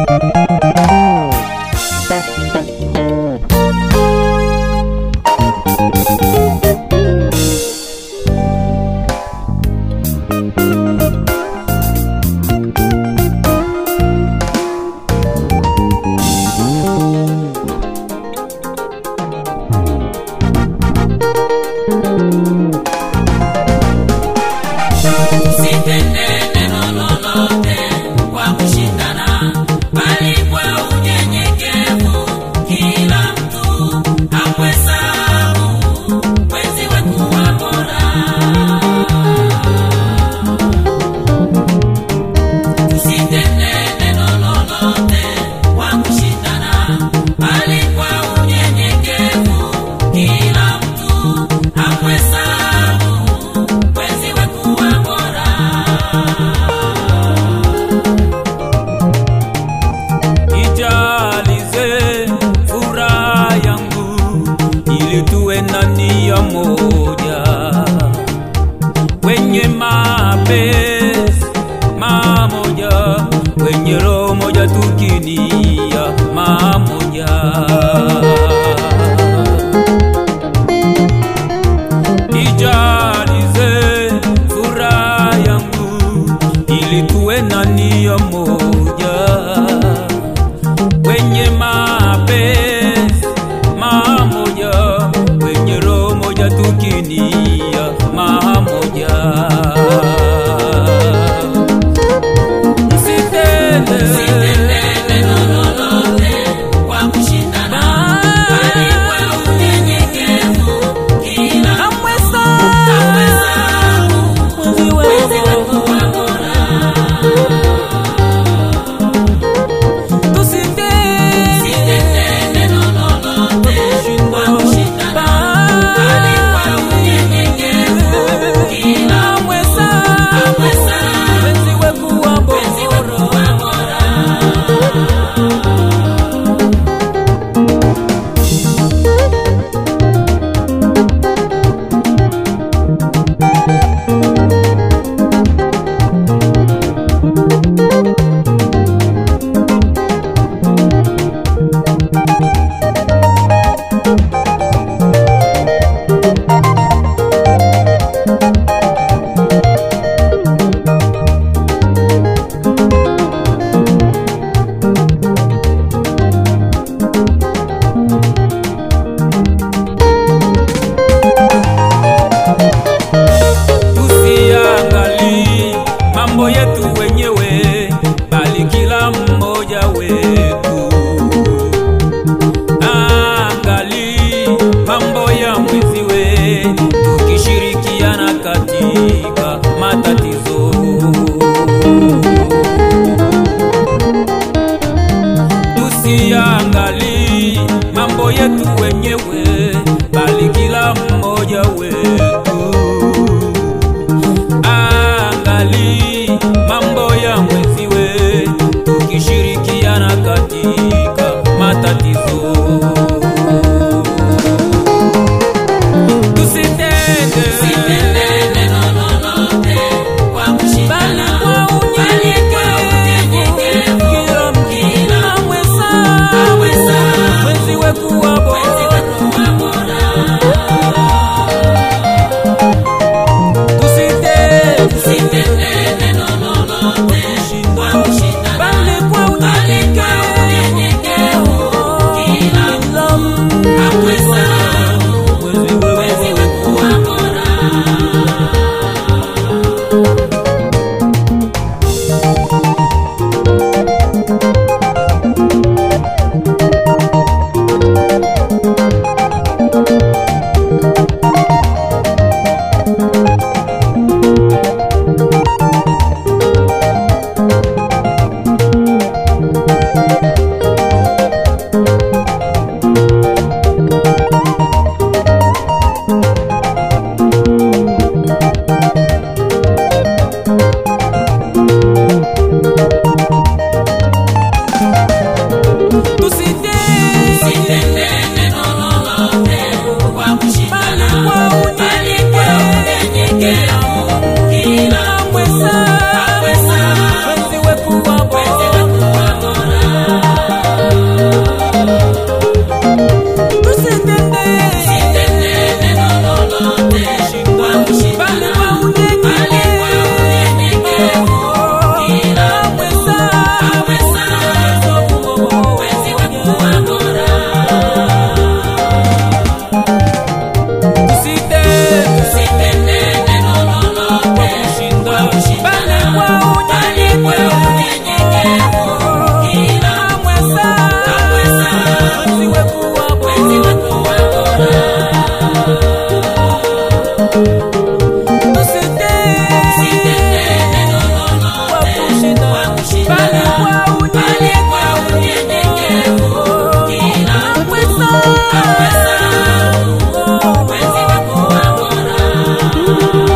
Usitende wenye mapenzi Oh.